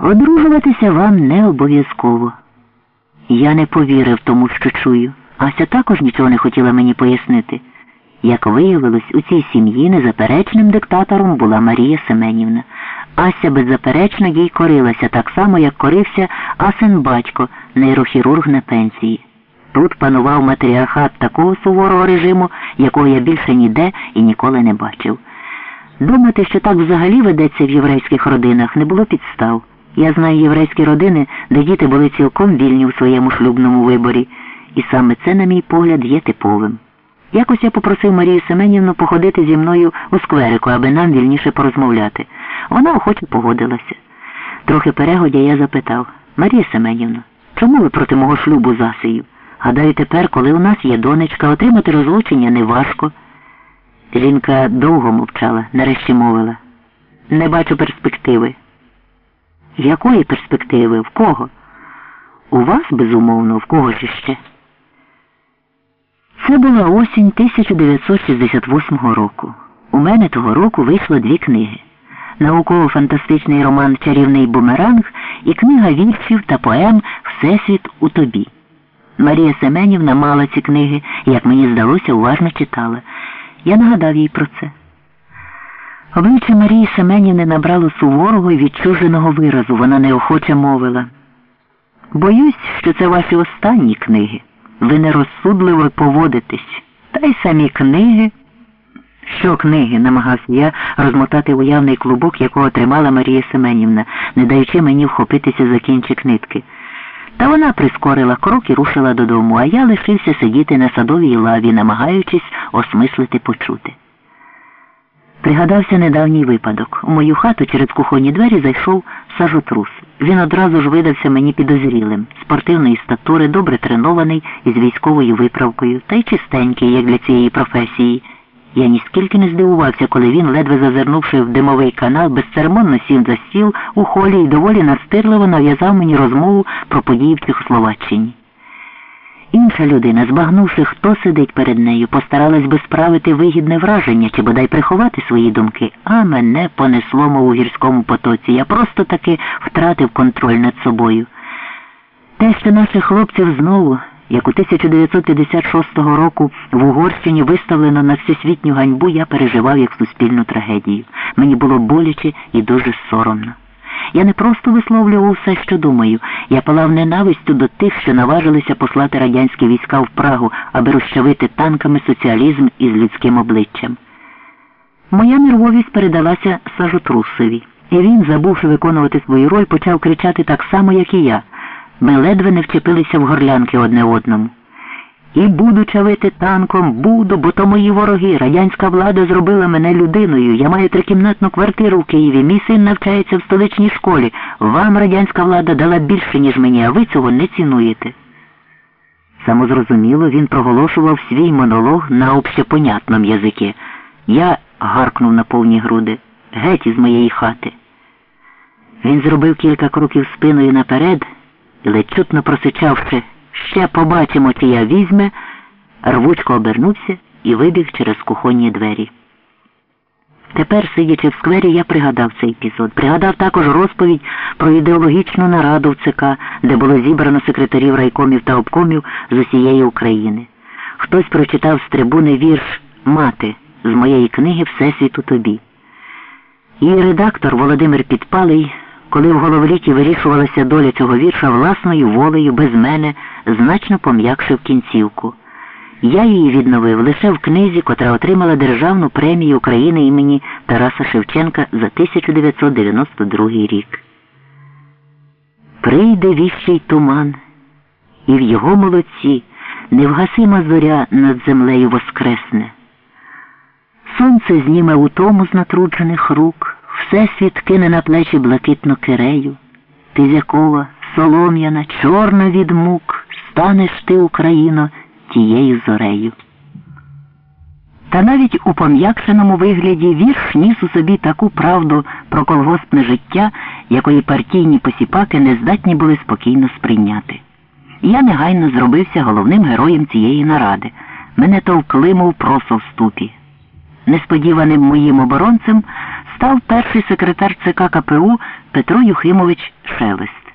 Одружуватися вам не обов'язково. Я не повірив тому, що чую. Ася також нічого не хотіла мені пояснити. Як виявилось, у цій сім'ї незаперечним диктатором була Марія Семенівна. Ася беззаперечно їй корилася так само, як корився Асен батько, нейрохірург на пенсії. Тут панував матріархат такого суворого режиму, якого я більше ніде і ніколи не бачив. Думати, що так взагалі ведеться в єврейських родинах, не було підстав. Я знаю єврейські родини, де діти були цілком вільні у своєму шлюбному виборі, і саме це, на мій погляд, є типовим. Якось я попросив Марію Семенівну походити зі мною у скверику, аби нам вільніше порозмовляти. Вона охоче погодилася. Трохи перегодя я запитав Марія Семенівна, чому ви проти мого шлюбу з Асею? Гадаю, тепер, коли у нас є донечка, отримати розлучення не важко. Жінка довго мовчала, нарешті мовила. Не бачу перспективи. Якої перспективи? В кого? У вас, безумовно, в кого ж ще? Це була осінь 1968 року. У мене того року вийшло дві книги. Науково-фантастичний роман Чарівний бумеранг і книга віршів та поем Всесвіт у тобі. Марія Семенівна мала ці книги, як мені здалося, уважно читала. Я нагадав їй про це. Обличчя Марії Семенівни набрало суворого і відчуженого виразу. Вона неохоче мовила. Боюсь, що це ваші останні книги. Ви нерозсудливо поводитесь. Та й самі книги. Що книги? намагався я розмотати уявний клубок, якого тримала Марія Семенівна, не даючи мені вхопитися за кінчик нитки. Та вона прискорила крок і рушила додому, а я лишився сидіти на садовій лаві, намагаючись осмислити почути. Пригадався недавній випадок. У мою хату через кухонні двері зайшов сажотрус. Він одразу ж видався мені підозрілим, спортивної статури, добре тренований із військовою виправкою, та й чистенький, як для цієї професії. Я ніскільки не здивувався, коли він, ледве зазирнувши в димовий канал, безцеремонно сів за стіл у холі і доволі настирливо нав'язав мені розмову про події в Чехословаччині. Інша людина, збагнувши, хто сидить перед нею, постаралась би справити вигідне враження чи бодай приховати свої думки, а мене понесло мов у гірському потоці. Я просто таки втратив контроль над собою. Те, що наших хлопців знову, як у 1956 року в Угорщині виставлено на всесвітню ганьбу, я переживав як суспільну трагедію. Мені було боляче і дуже соромно. Я не просто висловлював все, що думаю. Я палав ненавистю до тих, що наважилися послати радянські війська в Прагу, аби розчавити танками соціалізм із людським обличчям. Моя нервовість передалася Сажотрусові, і він, забувши виконувати свою роль, почав кричати так само, як і я. Ми ледве не вчепилися в горлянки одне одному. І буду чавити танком, буду, бо то мої вороги. Радянська влада зробила мене людиною. Я маю трикімнатну квартиру в Києві. Мій син навчається в столичній школі. Вам радянська влада дала більше, ніж мені, а ви цього не цінуєте. Самозрозуміло, він проголошував свій монолог на общепонятному язикі. Я гаркнув на повні груди. Геть із моєї хати. Він зробив кілька кроків спиною наперед, ледь чутно просичавши. Ще побачимо, чи я візьме, рвучко обернувся і вибіг через кухонні двері. Тепер, сидячи в сквері, я пригадав цей епізод. Пригадав також розповідь про ідеологічну нараду в ЦК, де було зібрано секретарів райкомів та обкомів з усієї України. Хтось прочитав з трибуни вірш Мати з моєї книги Всесвіту тобі. Її редактор Володимир Підпалий коли в головліті вирішувалася доля цього вірша власною волею, без мене, значно пом'якшив кінцівку. Я її відновив лише в книзі, котра отримала Державну премію України імені Тараса Шевченка за 1992 рік. Прийде віщий туман, і в його молодці невгасима зоря над землею воскресне. Сонце зніме утому з натруджених рук. Всесвіт кине на плечі блакитну кирею, Тизякова, солом'яна, чорна від мук, станеш ти, Україно, тією зорею. Та навіть у пом'якшеному вигляді вірш ніс у собі таку правду про колгоспне життя, якої партійні посіпаки не здатні були спокійно сприйняти. Я негайно зробився головним героєм цієї наради. Мене товкли, мов просо в ступі. Несподіваним моїм оборонцем став перший секретар ЦК КПУ Петро Юхимович шелест.